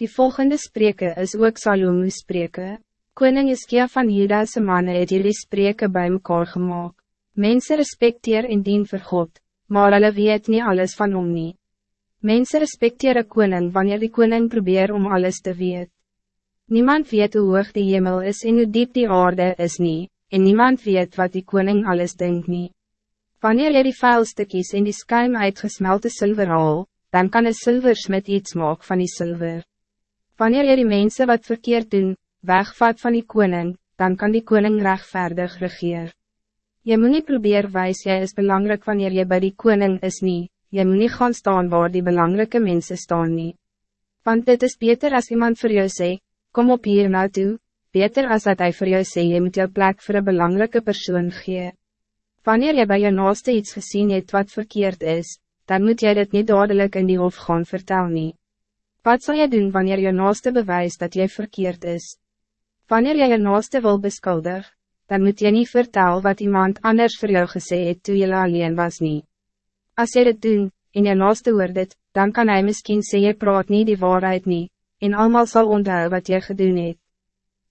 Die volgende spreken is ook Salomo spreken. Koning Iskia van Judase mannen het jullie spreken bij mekaar gemaakt. Mensen respecteer en dien vir God, maar hulle weet niet alles van hom nie. Mensen respecteer een koning wanneer die koning probeer om alles te weet. Niemand weet hoe hoog die hemel is en hoe diep die aarde is niet, en niemand weet wat die koning alles denkt niet. Wanneer jy die vuilstukkies en die skuim uitgesmelte zilver haal, dan kan een zilversmid iets maken van die zilver. Wanneer jy die mensen wat verkeerd doen, wegvat van die koning, dan kan die koning rechtvaardig regeer. Je moet niet proberen wijs jy is belangrijk wanneer je bij die koning is niet. Je moet niet gaan staan waar die belangrijke mensen staan niet. Want dit is beter als iemand voor jou sê, kom op hier naartoe, beter als dat hij voor jou sê, je moet jou plek voor een belangrijke persoon gee. Wanneer je bij je naaste iets gezien hebt wat verkeerd is, dan moet jij dit niet dadelijk in die hof gaan vertellen. Nie. Wat zal je doen wanneer je naaste bewijst dat jij verkeerd is? Wanneer jy je naaste wil beskuldig, dan moet je niet vertellen wat iemand anders voor jou gesê het toe jy alleen was niet. Als jy dit doen, en je naaste hoor dit, dan kan hij misschien sê jy praat niet die waarheid niet, en allemaal zal onthou wat jy gedoen het.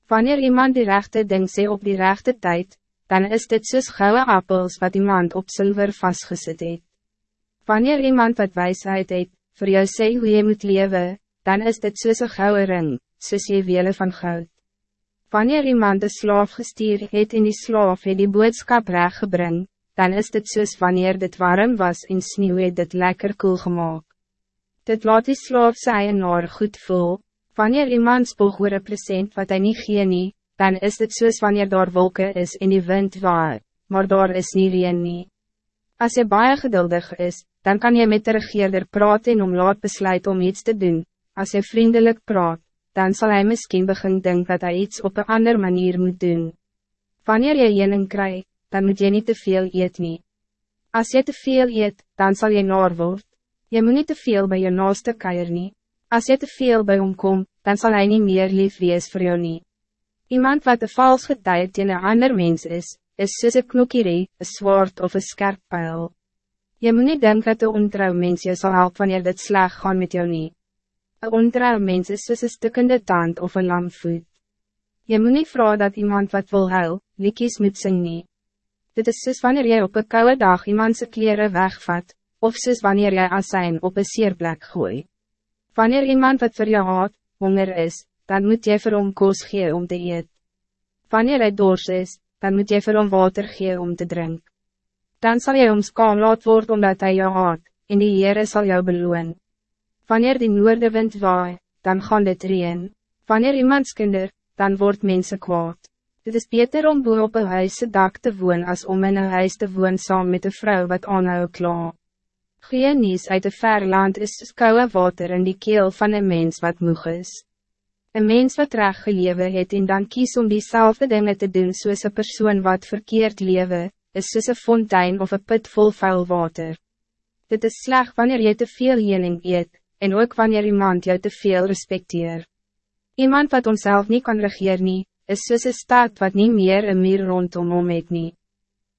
Wanneer iemand die rechte ding sê op die rechte tijd, dan is dit soos gouden appels wat iemand op zilver vastgezet het. Wanneer iemand wat wijsheid het, voor jou sê hoe je moet leven, dan is dit soos een gouden ring, soos jy wele van goud. Wanneer iemand de slaaf gestuur het en die slaaf het die boodskap reg gebring, dan is dit soos wanneer dit warm was en sneeuw het dit lekker koel gemaakt. Dit laat die slaaf sy eienaar goed voel, wanneer iemand spoeg oor een present wat hij niet gee nie, dan is dit soos wanneer daar wolken is en die wind waai, maar daar is nie reen nie. As jy baie geduldig is, dan kan je met de regeerder praten en om laat besluit om iets te doen, als hij vriendelijk praat dan zal hij misschien begin denken dat hij iets op een andere manier moet doen. Wanneer je jening krijgt, dan moet je niet te veel eet nie. Als je te veel eet, dan zal je naar word. Je moet niet te veel bij je naaste keier nie. Als je te veel bij hom kom, dan zal hij niet meer lief wees voor jou nie. Iemand wat de vals getuigd in een ander mens is, is soos een knokkerie, een zwaard of een scherp pijl. Je moet niet denken dat de ontrouw mens je zal helpen wanneer dit slag gaan met jou niet. Een ontrouw mens is soos een stukkende tand of een lam voet. Je moet niet vragen dat iemand wat wil huil, liedjes moet sing nie. Dit is soos wanneer jy op een koude dag iemand zijn kleren wegvat, of soos wanneer jy asijn op een sierplek gooi. Wanneer iemand wat voor jou haat, honger is, dan moet jy vir hom koos gee om te eet. Wanneer hy dors is, dan moet jy vir hom water gee om te drinken. Dan zal jy hom skaam laat word omdat hij jou haat, en die Heere sal jou beloon. Wanneer die noordewind waai, dan gaan dit reen. Wanneer iemands kinder, dan wordt mensen kwaad. Het is beter om boer op een huise dak te woon als om in een huis te woon saam met een vrouw wat aanhou kla. Geen nies uit een ver land is koude water in die keel van een mens wat moeg is. Een mens wat reg gelewe het en dan kies om diezelfde dingen te doen soos een persoon wat verkeerd lewe, is soos een fontein of een put vol vuil water. Dit is slecht wanneer je te veel jening eet, en ook wanneer iemand jou te veel respecteer. Iemand wat onszelf niet kan regeren, nie, is soos een staat wat niet meer een meer rondom hom het nie.